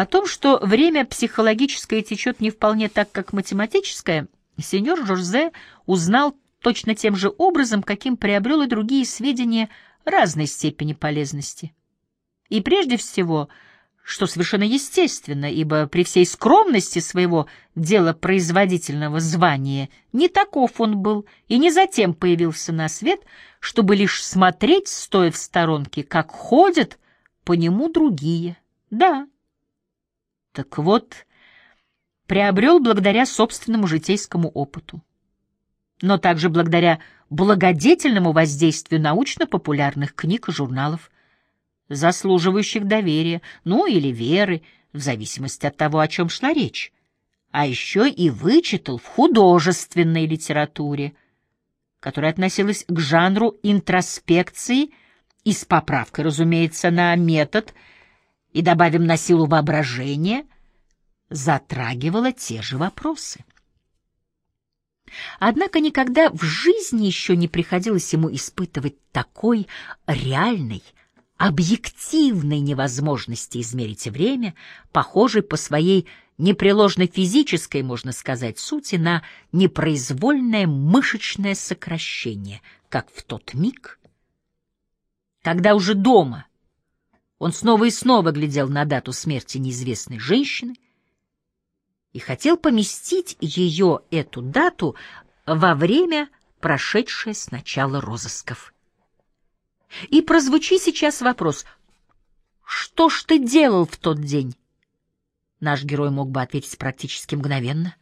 О том, что время психологическое течет не вполне так, как математическое, сеньор Жорзе узнал точно тем же образом, каким приобрел и другие сведения разной степени полезности. И прежде всего, что совершенно естественно, ибо при всей скромности своего делопроизводительного звания не таков он был и не затем появился на свет, чтобы лишь смотреть, стоя в сторонке, как ходят по нему другие. Да. Так вот, приобрел благодаря собственному житейскому опыту но также благодаря благодетельному воздействию научно-популярных книг и журналов, заслуживающих доверия, ну или веры, в зависимости от того, о чем шла речь. А еще и вычитал в художественной литературе, которая относилась к жанру интроспекции и с поправкой, разумеется, на метод, и добавим на силу воображения, затрагивала те же вопросы. Однако никогда в жизни еще не приходилось ему испытывать такой реальной, объективной невозможности измерить время, похожей по своей непреложной физической, можно сказать, сути на непроизвольное мышечное сокращение, как в тот миг, когда уже дома он снова и снова глядел на дату смерти неизвестной женщины, и хотел поместить ее, эту дату, во время, прошедшее с начала розысков. И прозвучи сейчас вопрос «Что ж ты делал в тот день?» Наш герой мог бы ответить практически мгновенно.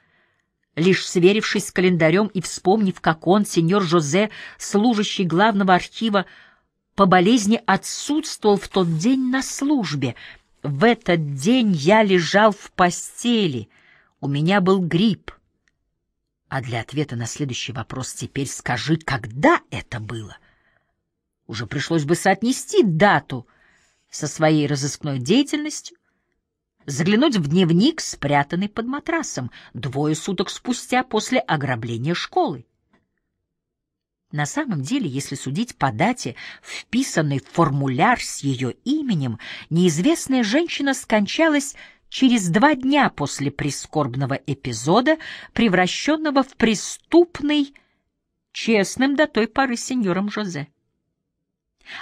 Лишь сверившись с календарем и вспомнив, как он, сеньор Жозе, служащий главного архива, по болезни отсутствовал в тот день на службе. В этот день я лежал в постели — у меня был грипп. А для ответа на следующий вопрос теперь скажи, когда это было? Уже пришлось бы соотнести дату со своей разыскной деятельностью, заглянуть в дневник, спрятанный под матрасом, двое суток спустя после ограбления школы. На самом деле, если судить по дате, вписанный в формуляр с ее именем, неизвестная женщина скончалась через два дня после прискорбного эпизода, превращенного в преступный, честным до той поры сеньором Жозе.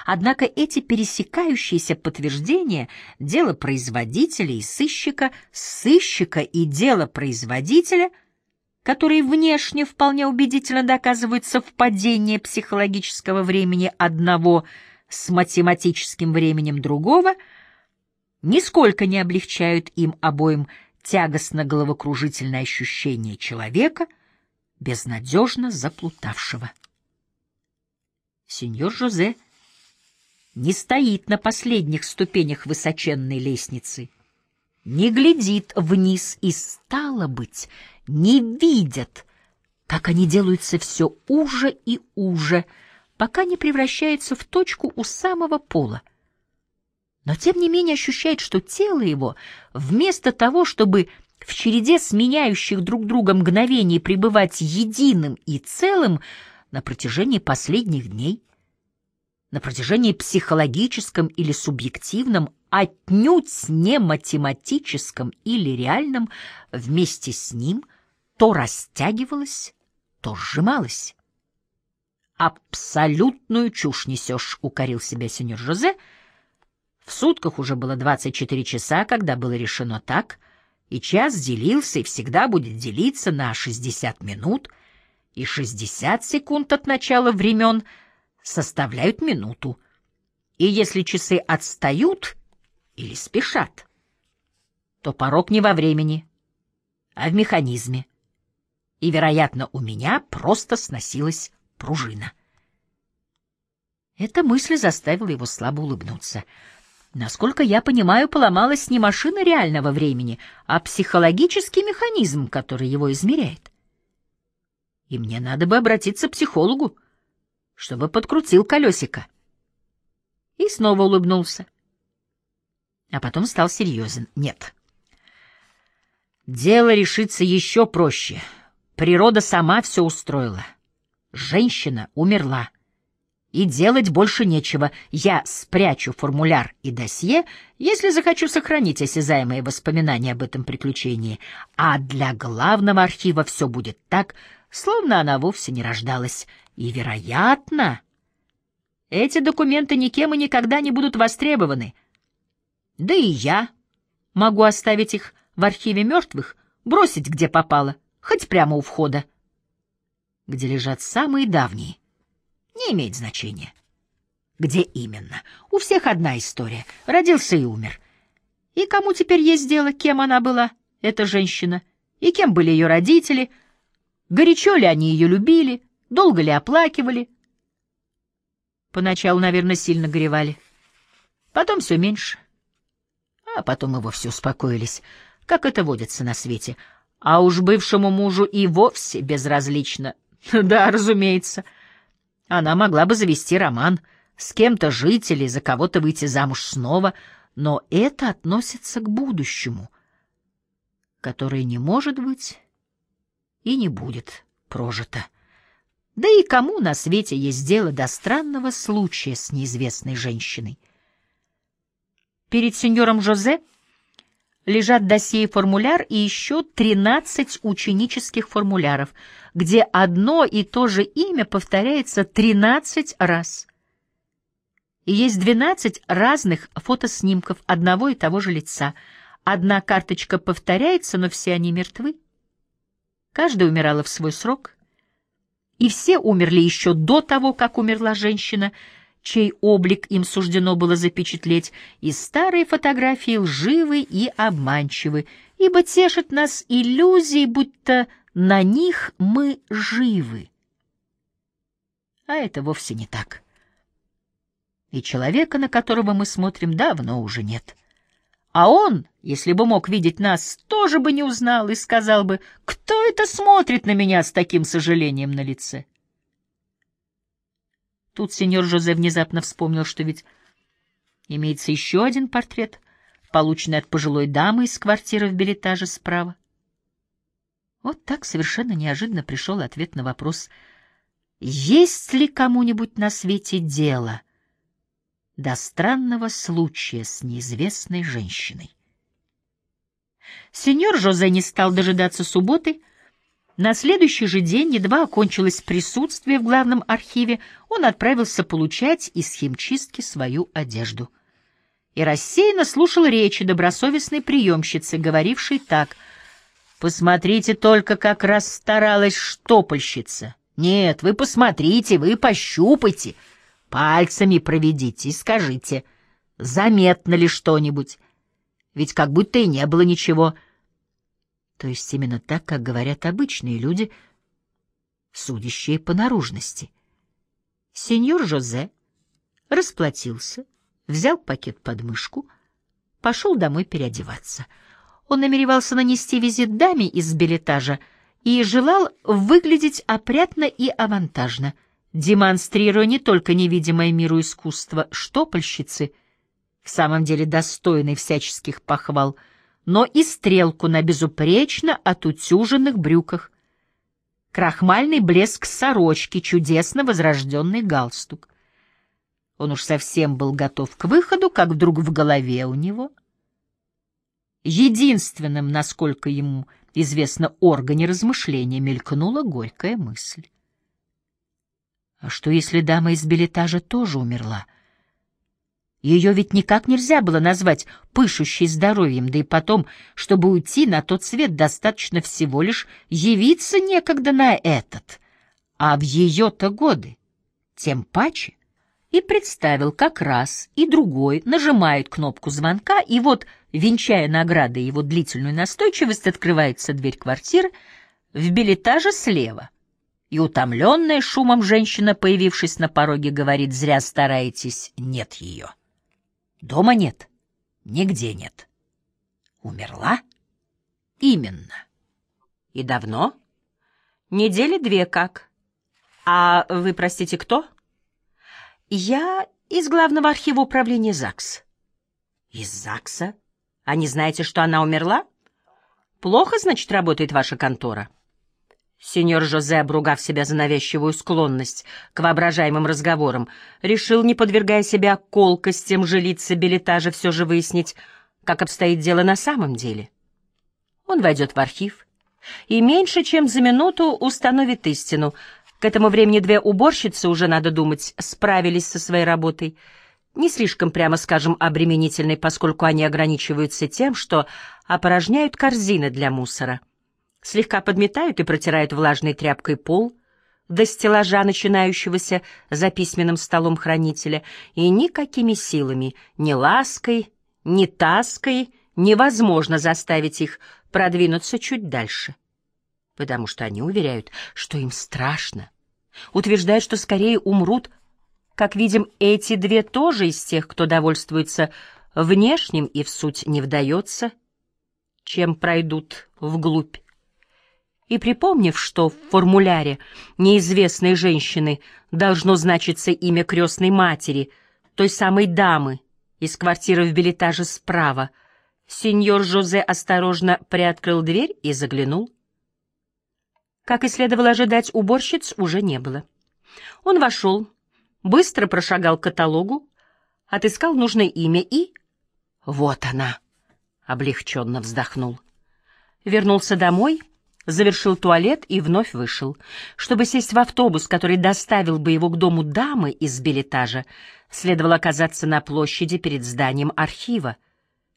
Однако эти пересекающиеся подтверждения дела производителя и сыщика, сыщика и дела производителя, которые внешне вполне убедительно доказывают совпадение психологического времени одного с математическим временем другого — нисколько не облегчают им обоим тягостно-головокружительное ощущение человека, безнадежно заплутавшего. Сеньор Жозе не стоит на последних ступенях высоченной лестницы, не глядит вниз и, стало быть, не видит, как они делаются все уже и уже, пока не превращаются в точку у самого пола. Но тем не менее ощущает, что тело его, вместо того, чтобы в череде сменяющих друг друга мгновений пребывать единым и целым на протяжении последних дней, на протяжении психологическом или субъективном, отнюдь не математическом или реальном, вместе с ним то растягивалось, то сжималось. «Абсолютную чушь несешь», — укорил себя сеньор Жозе, — в сутках уже было 24 часа, когда было решено так, и час делился и всегда будет делиться на 60 минут, и 60 секунд от начала времен составляют минуту. И если часы отстают или спешат, то порог не во времени, а в механизме. И, вероятно, у меня просто сносилась пружина. Эта мысль заставила его слабо улыбнуться — Насколько я понимаю, поломалась не машина реального времени, а психологический механизм, который его измеряет. И мне надо бы обратиться к психологу, чтобы подкрутил колесико. И снова улыбнулся. А потом стал серьезен. Нет. Дело решится еще проще. Природа сама все устроила. Женщина умерла и делать больше нечего. Я спрячу формуляр и досье, если захочу сохранить осязаемые воспоминания об этом приключении. А для главного архива все будет так, словно она вовсе не рождалась. И, вероятно, эти документы никем и никогда не будут востребованы. Да и я могу оставить их в архиве мертвых, бросить где попало, хоть прямо у входа, где лежат самые давние не имеет значения. Где именно? У всех одна история. Родился и умер. И кому теперь есть дело, кем она была, эта женщина? И кем были ее родители? Горячо ли они ее любили? Долго ли оплакивали? Поначалу, наверное, сильно горевали. Потом все меньше. А потом и вовсе успокоились, как это водится на свете. А уж бывшему мужу и вовсе безразлично. Да, разумеется. — она могла бы завести роман, с кем-то жить или за кого-то выйти замуж снова, но это относится к будущему, которое не может быть и не будет прожито. Да и кому на свете есть дело до странного случая с неизвестной женщиной? Перед сеньором Жозе лежат досье и формуляр и еще 13 ученических формуляров, где одно и то же имя повторяется 13 раз. И есть 12 разных фотоснимков одного и того же лица. Одна карточка повторяется, но все они мертвы. Каждая умирала в свой срок. И все умерли еще до того, как умерла женщина — чей облик им суждено было запечатлеть, и старые фотографии лживы и обманчивы, ибо тешит нас иллюзией, будто на них мы живы. А это вовсе не так. И человека, на которого мы смотрим, давно уже нет. А он, если бы мог видеть нас, тоже бы не узнал и сказал бы, кто это смотрит на меня с таким сожалением на лице. Тут сеньор Жозе внезапно вспомнил, что ведь имеется еще один портрет, полученный от пожилой дамы из квартиры в билетаже справа. Вот так совершенно неожиданно пришел ответ на вопрос, есть ли кому-нибудь на свете дело до странного случая с неизвестной женщиной. Сеньор Жозе не стал дожидаться субботы, на следующий же день, едва окончилось присутствие в главном архиве, он отправился получать из химчистки свою одежду. И рассеянно слушал речи добросовестной приемщицы, говорившей так. «Посмотрите только, как расстаралась штопольщица. Нет, вы посмотрите, вы пощупайте, пальцами проведите и скажите, заметно ли что-нибудь. Ведь как будто и не было ничего». То есть именно так, как говорят обычные люди, судящие по наружности. Сеньор Жозе расплатился, взял пакет под мышку, пошел домой переодеваться. Он намеревался нанести визит даме из билетажа и желал выглядеть опрятно и авантажно, демонстрируя не только невидимое миру искусство штопольщицы, в самом деле достойной всяческих похвал — но и стрелку на безупречно отутюженных брюках, крахмальный блеск сорочки, чудесно возрожденный галстук. Он уж совсем был готов к выходу, как вдруг в голове у него, единственным, насколько ему известно, органе размышления, мелькнула горькая мысль. А что, если дама из билетажа тоже умерла? — ее ведь никак нельзя было назвать пышущей здоровьем, да и потом, чтобы уйти на тот свет, достаточно всего лишь явиться некогда на этот, а в ее-то годы, тем паче. И представил, как раз и другой нажимает кнопку звонка, и вот, венчая наградой его длительную настойчивость, открывается дверь квартиры в билетаже слева. И утомленная шумом женщина, появившись на пороге, говорит, зря стараетесь, нет ее. Дома нет. Нигде нет. Умерла? Именно. И давно? Недели две как. А вы, простите, кто? Я из главного архива управления ЗАГС. Из ЗАГСа? А не знаете, что она умерла? Плохо, значит, работает ваша контора? Сеньор Жозе, обругав себя за навязчивую склонность к воображаемым разговорам, решил, не подвергая себя колкостям жилицы билетажа, все же выяснить, как обстоит дело на самом деле. Он войдет в архив и меньше чем за минуту установит истину. К этому времени две уборщицы, уже надо думать, справились со своей работой. Не слишком, прямо скажем, обременительной, поскольку они ограничиваются тем, что опорожняют корзины для мусора слегка подметают и протирают влажной тряпкой пол до стеллажа, начинающегося за письменным столом хранителя, и никакими силами, ни лаской, ни таской невозможно заставить их продвинуться чуть дальше, потому что они уверяют, что им страшно, утверждают, что скорее умрут, как видим, эти две тоже из тех, кто довольствуется внешним и в суть не вдается, чем пройдут вглубь и припомнив, что в формуляре неизвестной женщины должно значиться имя крестной матери, той самой дамы из квартиры в билетаже справа, сеньор Жозе осторожно приоткрыл дверь и заглянул. Как и следовало ожидать, уборщиц уже не было. Он вошел, быстро прошагал к каталогу, отыскал нужное имя и... Вот она! — облегченно вздохнул. Вернулся домой — завершил туалет и вновь вышел. Чтобы сесть в автобус, который доставил бы его к дому дамы из билетажа, следовало оказаться на площади перед зданием архива,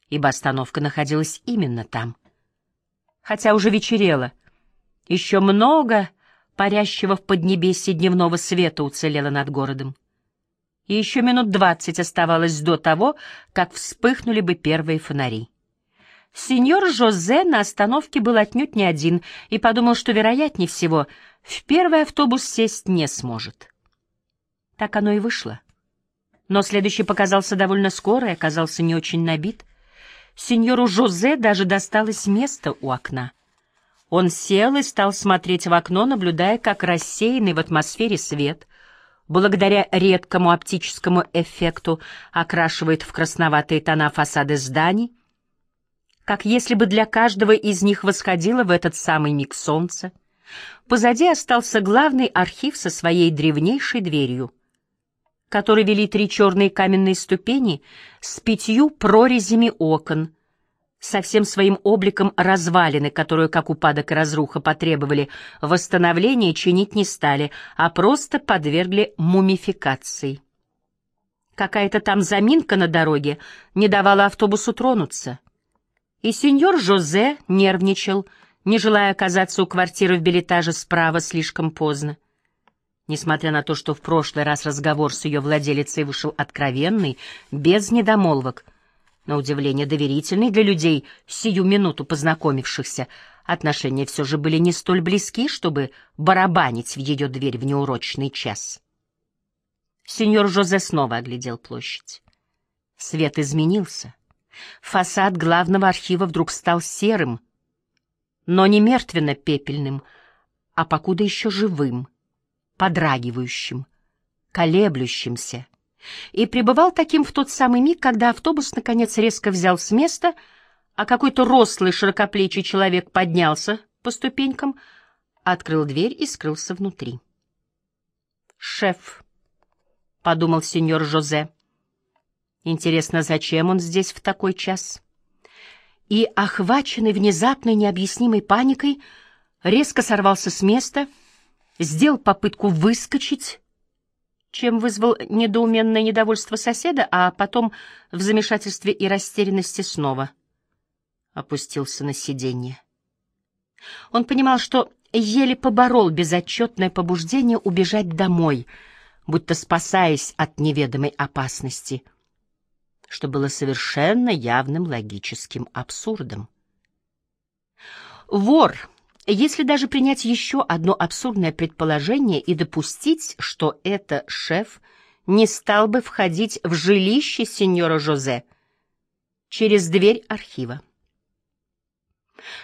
ибо остановка находилась именно там. Хотя уже вечерело, еще много парящего в поднебесье дневного света уцелело над городом. И еще минут двадцать оставалось до того, как вспыхнули бы первые фонари. Сеньор Жозе на остановке был отнюдь не один и подумал, что, вероятнее всего, в первый автобус сесть не сможет. Так оно и вышло. Но следующий показался довольно скоро и оказался не очень набит. Сеньору Жозе даже досталось место у окна. Он сел и стал смотреть в окно, наблюдая, как рассеянный в атмосфере свет, благодаря редкому оптическому эффекту, окрашивает в красноватые тона фасады зданий, как если бы для каждого из них восходило в этот самый миг солнце. Позади остался главный архив со своей древнейшей дверью, который вели три черные каменные ступени с пятью прорезями окон, со всем своим обликом развалины, которую, как упадок и разруха, потребовали восстановления, чинить не стали, а просто подвергли мумификации. Какая-то там заминка на дороге не давала автобусу тронуться. И сеньор Жозе нервничал, не желая оказаться у квартиры в билетаже справа слишком поздно. Несмотря на то, что в прошлый раз разговор с ее владелицей вышел откровенный, без недомолвок, на удивление доверительный для людей, сию минуту познакомившихся, отношения все же были не столь близки, чтобы барабанить в ее дверь в неурочный час. Сеньор Жозе снова оглядел площадь. Свет изменился. Фасад главного архива вдруг стал серым, но не мертвенно-пепельным, а покуда еще живым, подрагивающим, колеблющимся. И пребывал таким в тот самый миг, когда автобус наконец резко взял с места, а какой-то рослый широкоплечий человек поднялся по ступенькам, открыл дверь и скрылся внутри. «Шеф», — подумал сеньор Жозе, — Интересно, зачем он здесь в такой час? И, охваченный внезапной необъяснимой паникой, резко сорвался с места, сделал попытку выскочить, чем вызвал недоуменное недовольство соседа, а потом в замешательстве и растерянности снова опустился на сиденье. Он понимал, что еле поборол безотчетное побуждение убежать домой, будто спасаясь от неведомой опасности — что было совершенно явным логическим абсурдом. Вор, если даже принять еще одно абсурдное предположение и допустить, что это шеф, не стал бы входить в жилище сеньора Жозе через дверь архива.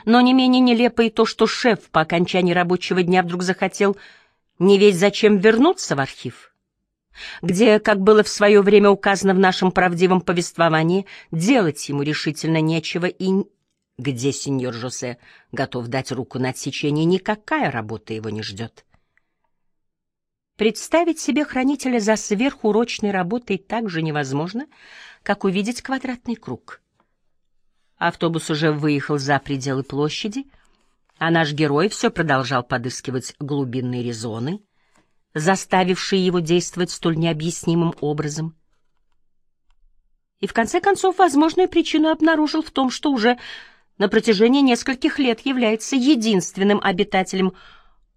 Но не менее нелепо и то, что шеф по окончании рабочего дня вдруг захотел не весь зачем вернуться в архив где, как было в свое время указано в нашем правдивом повествовании, делать ему решительно нечего и где сеньор Жосе готов дать руку на отсечение, никакая работа его не ждет. Представить себе хранителя за сверхурочной работой так же невозможно, как увидеть квадратный круг. Автобус уже выехал за пределы площади, а наш герой все продолжал подыскивать глубинные резоны, заставившие его действовать столь необъяснимым образом. И в конце концов возможную причину обнаружил в том, что уже на протяжении нескольких лет является единственным обитателем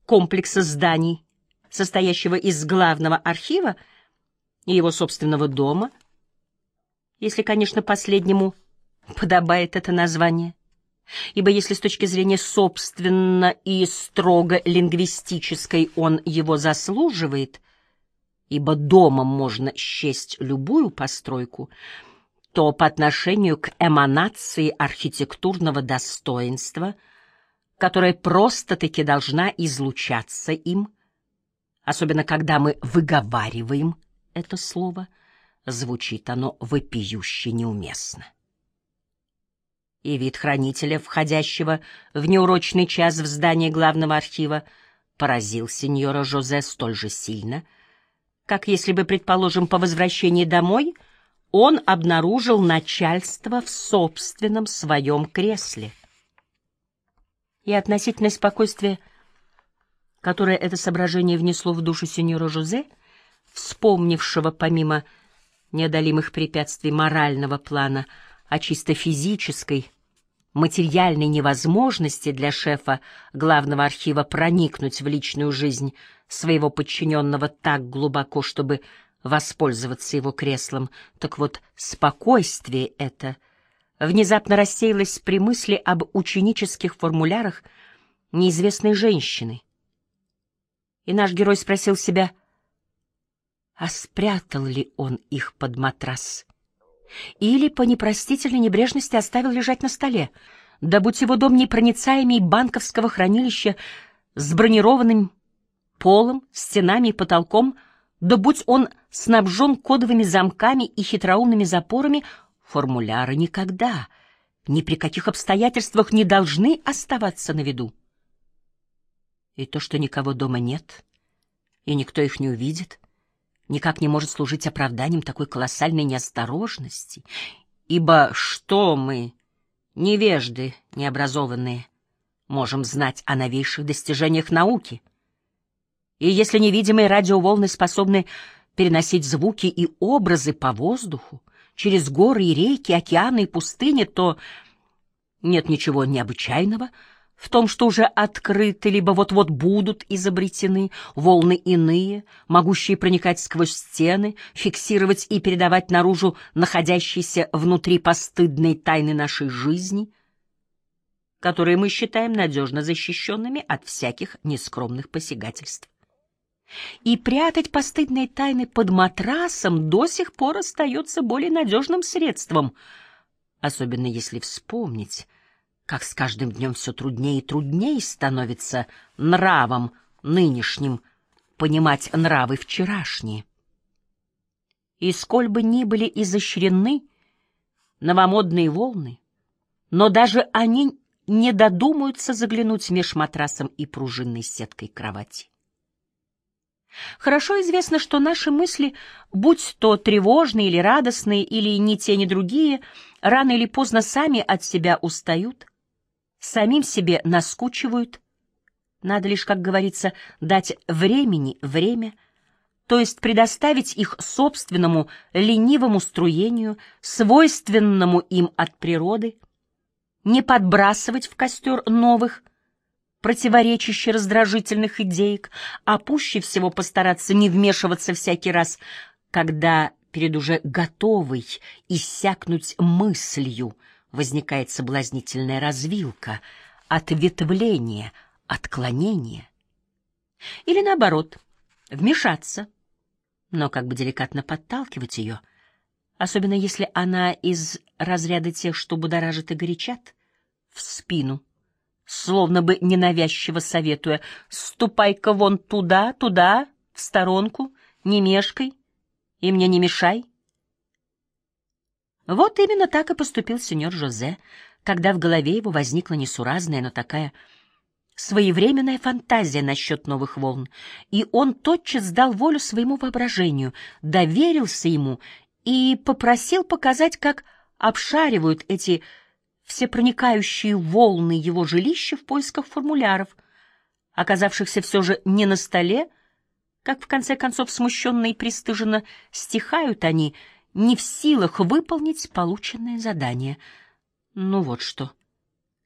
комплекса зданий, состоящего из главного архива и его собственного дома, если, конечно, последнему подобает это название. Ибо если с точки зрения собственно и строго лингвистической он его заслуживает, ибо домом можно счесть любую постройку — то по отношению к эманации архитектурного достоинства, которая просто-таки должна излучаться им, особенно когда мы выговариваем это слово, звучит оно вопиюще неуместно. И вид хранителя, входящего в неурочный час в здание главного архива, поразил сеньора Жозе столь же сильно, как если бы, предположим, по возвращении домой — он обнаружил начальство в собственном своем кресле. И относительное спокойствие, которое это соображение внесло в душу сеньора Жозе, вспомнившего помимо неодолимых препятствий морального плана о чисто физической, материальной невозможности для шефа главного архива проникнуть в личную жизнь своего подчиненного так глубоко, чтобы воспользоваться его креслом. Так вот, спокойствие это внезапно рассеялось при мысли об ученических формулярах неизвестной женщины. И наш герой спросил себя, а спрятал ли он их под матрас? Или по непростительной небрежности оставил лежать на столе? Да будь его дом непроницаемей банковского хранилища с бронированным полом, стенами и потолком — да будь он снабжен кодовыми замками и хитроумными запорами, формуляры никогда, ни при каких обстоятельствах не должны оставаться на виду. И то, что никого дома нет, и никто их не увидит, никак не может служить оправданием такой колоссальной неосторожности, ибо что мы, невежды необразованные, можем знать о новейших достижениях науки — и если невидимые радиоволны способны переносить звуки и образы по воздуху, через горы и реки, океаны и пустыни, то нет ничего необычайного в том, что уже открыты, либо вот-вот будут изобретены волны иные, могущие проникать сквозь стены, фиксировать и передавать наружу находящиеся внутри постыдной тайны нашей жизни, которые мы считаем надежно защищенными от всяких нескромных посягательств. И прятать постыдные тайны под матрасом до сих пор остается более надежным средством, особенно если вспомнить, как с каждым днем все труднее и труднее становится нравом нынешним понимать нравы вчерашние. И сколь бы ни были изощрены новомодные волны, но даже они не додумаются заглянуть меж матрасом и пружинной сеткой кровати. Хорошо известно, что наши мысли, будь то тревожные или радостные, или ни те, ни другие, рано или поздно сами от себя устают, самим себе наскучивают. Надо лишь, как говорится, дать времени время, то есть предоставить их собственному ленивому струению, свойственному им от природы, не подбрасывать в костер новых, противоречащих раздражительных идеек, а пуще всего постараться не вмешиваться всякий раз, когда перед уже готовой иссякнуть мыслью возникает соблазнительная развилка, ответвление, отклонение. Или наоборот, вмешаться, но как бы деликатно подталкивать ее, особенно если она из разряда тех, что будоражит и горячат, в спину — словно бы ненавязчиво советуя, «Ступай-ка вон туда, туда, в сторонку, не мешкай и мне не мешай». Вот именно так и поступил сеньор Жозе, когда в голове его возникла несуразная, но такая своевременная фантазия насчет новых волн, и он тотчас дал волю своему воображению, доверился ему и попросил показать, как обшаривают эти всепроникающие волны его жилища в поисках формуляров, оказавшихся все же не на столе, как в конце концов смущенно и пристыженно стихают они, не в силах выполнить полученное задание. Ну вот что.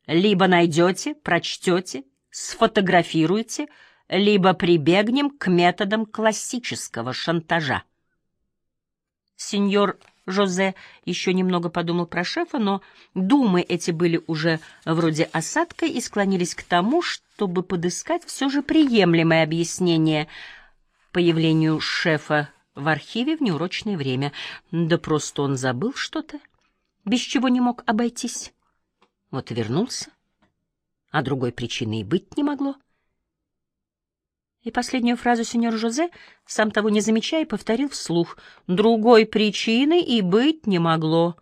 Либо найдете, прочтете, сфотографируете, либо прибегнем к методам классического шантажа. Сеньор Жозе еще немного подумал про шефа, но думы эти были уже вроде осадка и склонились к тому, чтобы подыскать все же приемлемое объяснение появлению шефа в архиве в неурочное время. Да просто он забыл что-то, без чего не мог обойтись. Вот и вернулся, а другой причины и быть не могло. И последнюю фразу сеньор Жозе, сам того не замечая, повторил вслух. «Другой причины и быть не могло».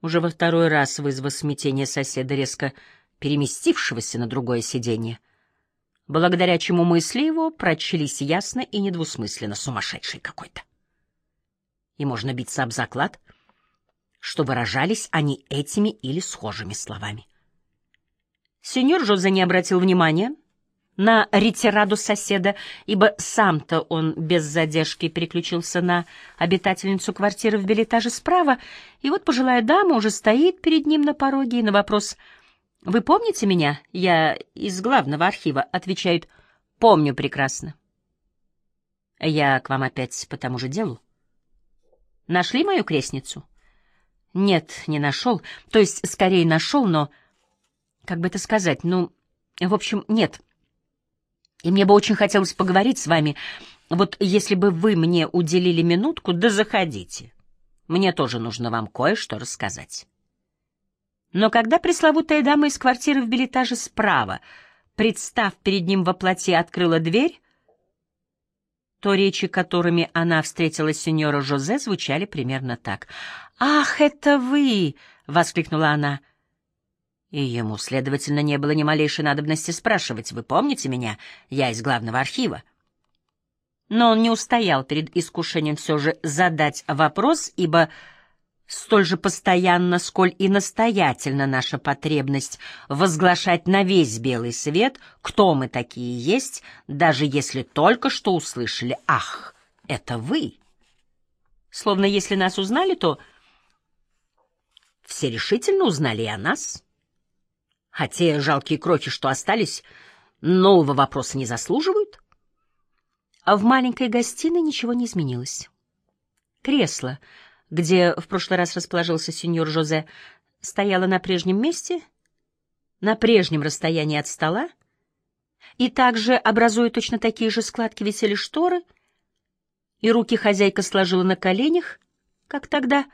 Уже во второй раз вызвав смятение соседа, резко переместившегося на другое сиденье, благодаря чему мысли его прочлись ясно и недвусмысленно, сумасшедший какой-то. И можно биться об заклад, что выражались они этими или схожими словами. Сеньор Жозе не обратил внимания на ретираду соседа, ибо сам-то он без задержки переключился на обитательницу квартиры в билетаже справа, и вот пожилая дама уже стоит перед ним на пороге, и на вопрос «Вы помните меня? Я из главного архива», отвечают «Помню прекрасно». «Я к вам опять по тому же делу». «Нашли мою крестницу?» «Нет, не нашел. То есть, скорее нашел, но...» «Как бы это сказать? Ну, в общем, нет». И мне бы очень хотелось поговорить с вами. Вот если бы вы мне уделили минутку, да заходите. Мне тоже нужно вам кое-что рассказать. Но когда пресловутая дама из квартиры в билетаже справа, представ перед ним во плоти, открыла дверь, то речи, которыми она встретила сеньора Жозе, звучали примерно так. «Ах, это вы!» — воскликнула она. И ему, следовательно, не было ни малейшей надобности спрашивать, «Вы помните меня? Я из главного архива». Но он не устоял перед искушением все же задать вопрос, ибо столь же постоянно, сколь и настоятельно наша потребность возглашать на весь белый свет, кто мы такие есть, даже если только что услышали «Ах, это вы!» Словно если нас узнали, то все решительно узнали и о нас. А те жалкие крохи, что остались, нового вопроса не заслуживают? А в маленькой гостиной ничего не изменилось. Кресло, где в прошлый раз расположился сеньор Жозе, стояло на прежнем месте, на прежнем расстоянии от стола, и также, образуя точно такие же складки, висели шторы, и руки хозяйка сложила на коленях, как тогда,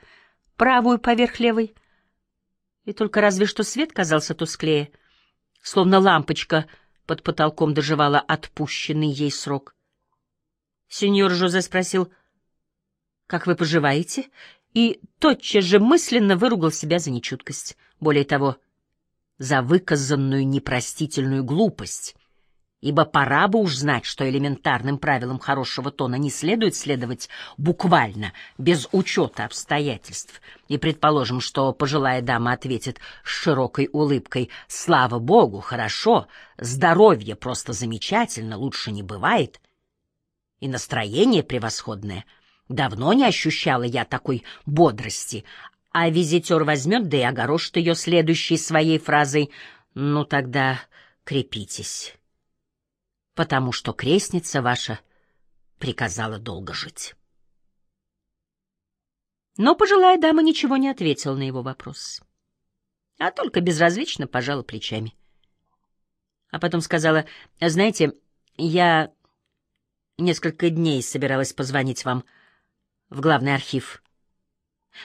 правую поверх левой, и только разве что свет казался тусклее, словно лампочка под потолком доживала отпущенный ей срок. Сеньор Жозе спросил, «Как вы поживаете?» и тотчас же мысленно выругал себя за нечуткость. Более того, за выказанную непростительную глупость — ибо пора бы уж знать, что элементарным правилам хорошего тона не следует следовать буквально, без учета обстоятельств. И предположим, что пожилая дама ответит с широкой улыбкой «Слава Богу, хорошо, здоровье просто замечательно, лучше не бывает». И настроение превосходное. Давно не ощущала я такой бодрости, а визитер возьмет, да и огорошит ее следующей своей фразой «Ну тогда крепитесь» потому что крестница ваша приказала долго жить. Но пожилая дама ничего не ответила на его вопрос, а только безразлично пожала плечами. А потом сказала, «Знаете, я несколько дней собиралась позвонить вам в главный архив».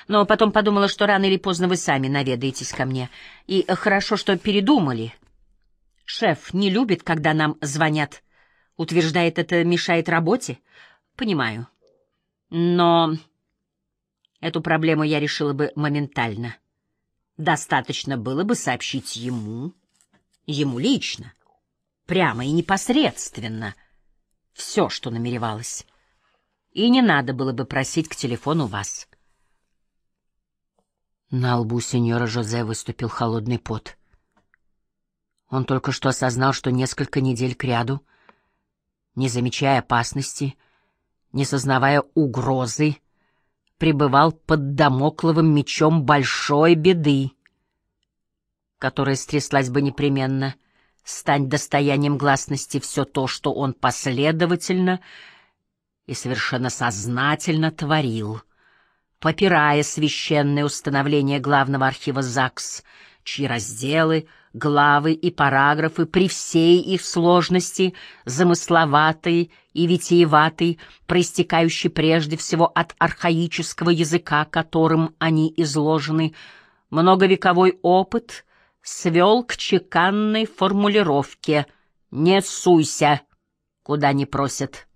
Но потом подумала, что рано или поздно вы сами наведаетесь ко мне. И хорошо, что передумали. Шеф не любит, когда нам звонят. Утверждает, это мешает работе? Понимаю. Но эту проблему я решила бы моментально. Достаточно было бы сообщить ему, ему лично, прямо и непосредственно, все, что намеревалось. И не надо было бы просить к телефону вас. На лбу сеньора Жозе выступил холодный пот. Он только что осознал, что несколько недель кряду, не замечая опасности, не сознавая угрозы, пребывал под домокловым мечом большой беды, которая стряслась бы непременно, стань достоянием гласности все то, что он последовательно и совершенно сознательно творил, попирая священное установление главного архива ЗАГС, чьи разделы — главы и параграфы при всей их сложности, замысловатой и витиеватой, проистекающей прежде всего от архаического языка, которым они изложены, многовековой опыт свел к чеканной формулировке «Не суйся, куда не просят».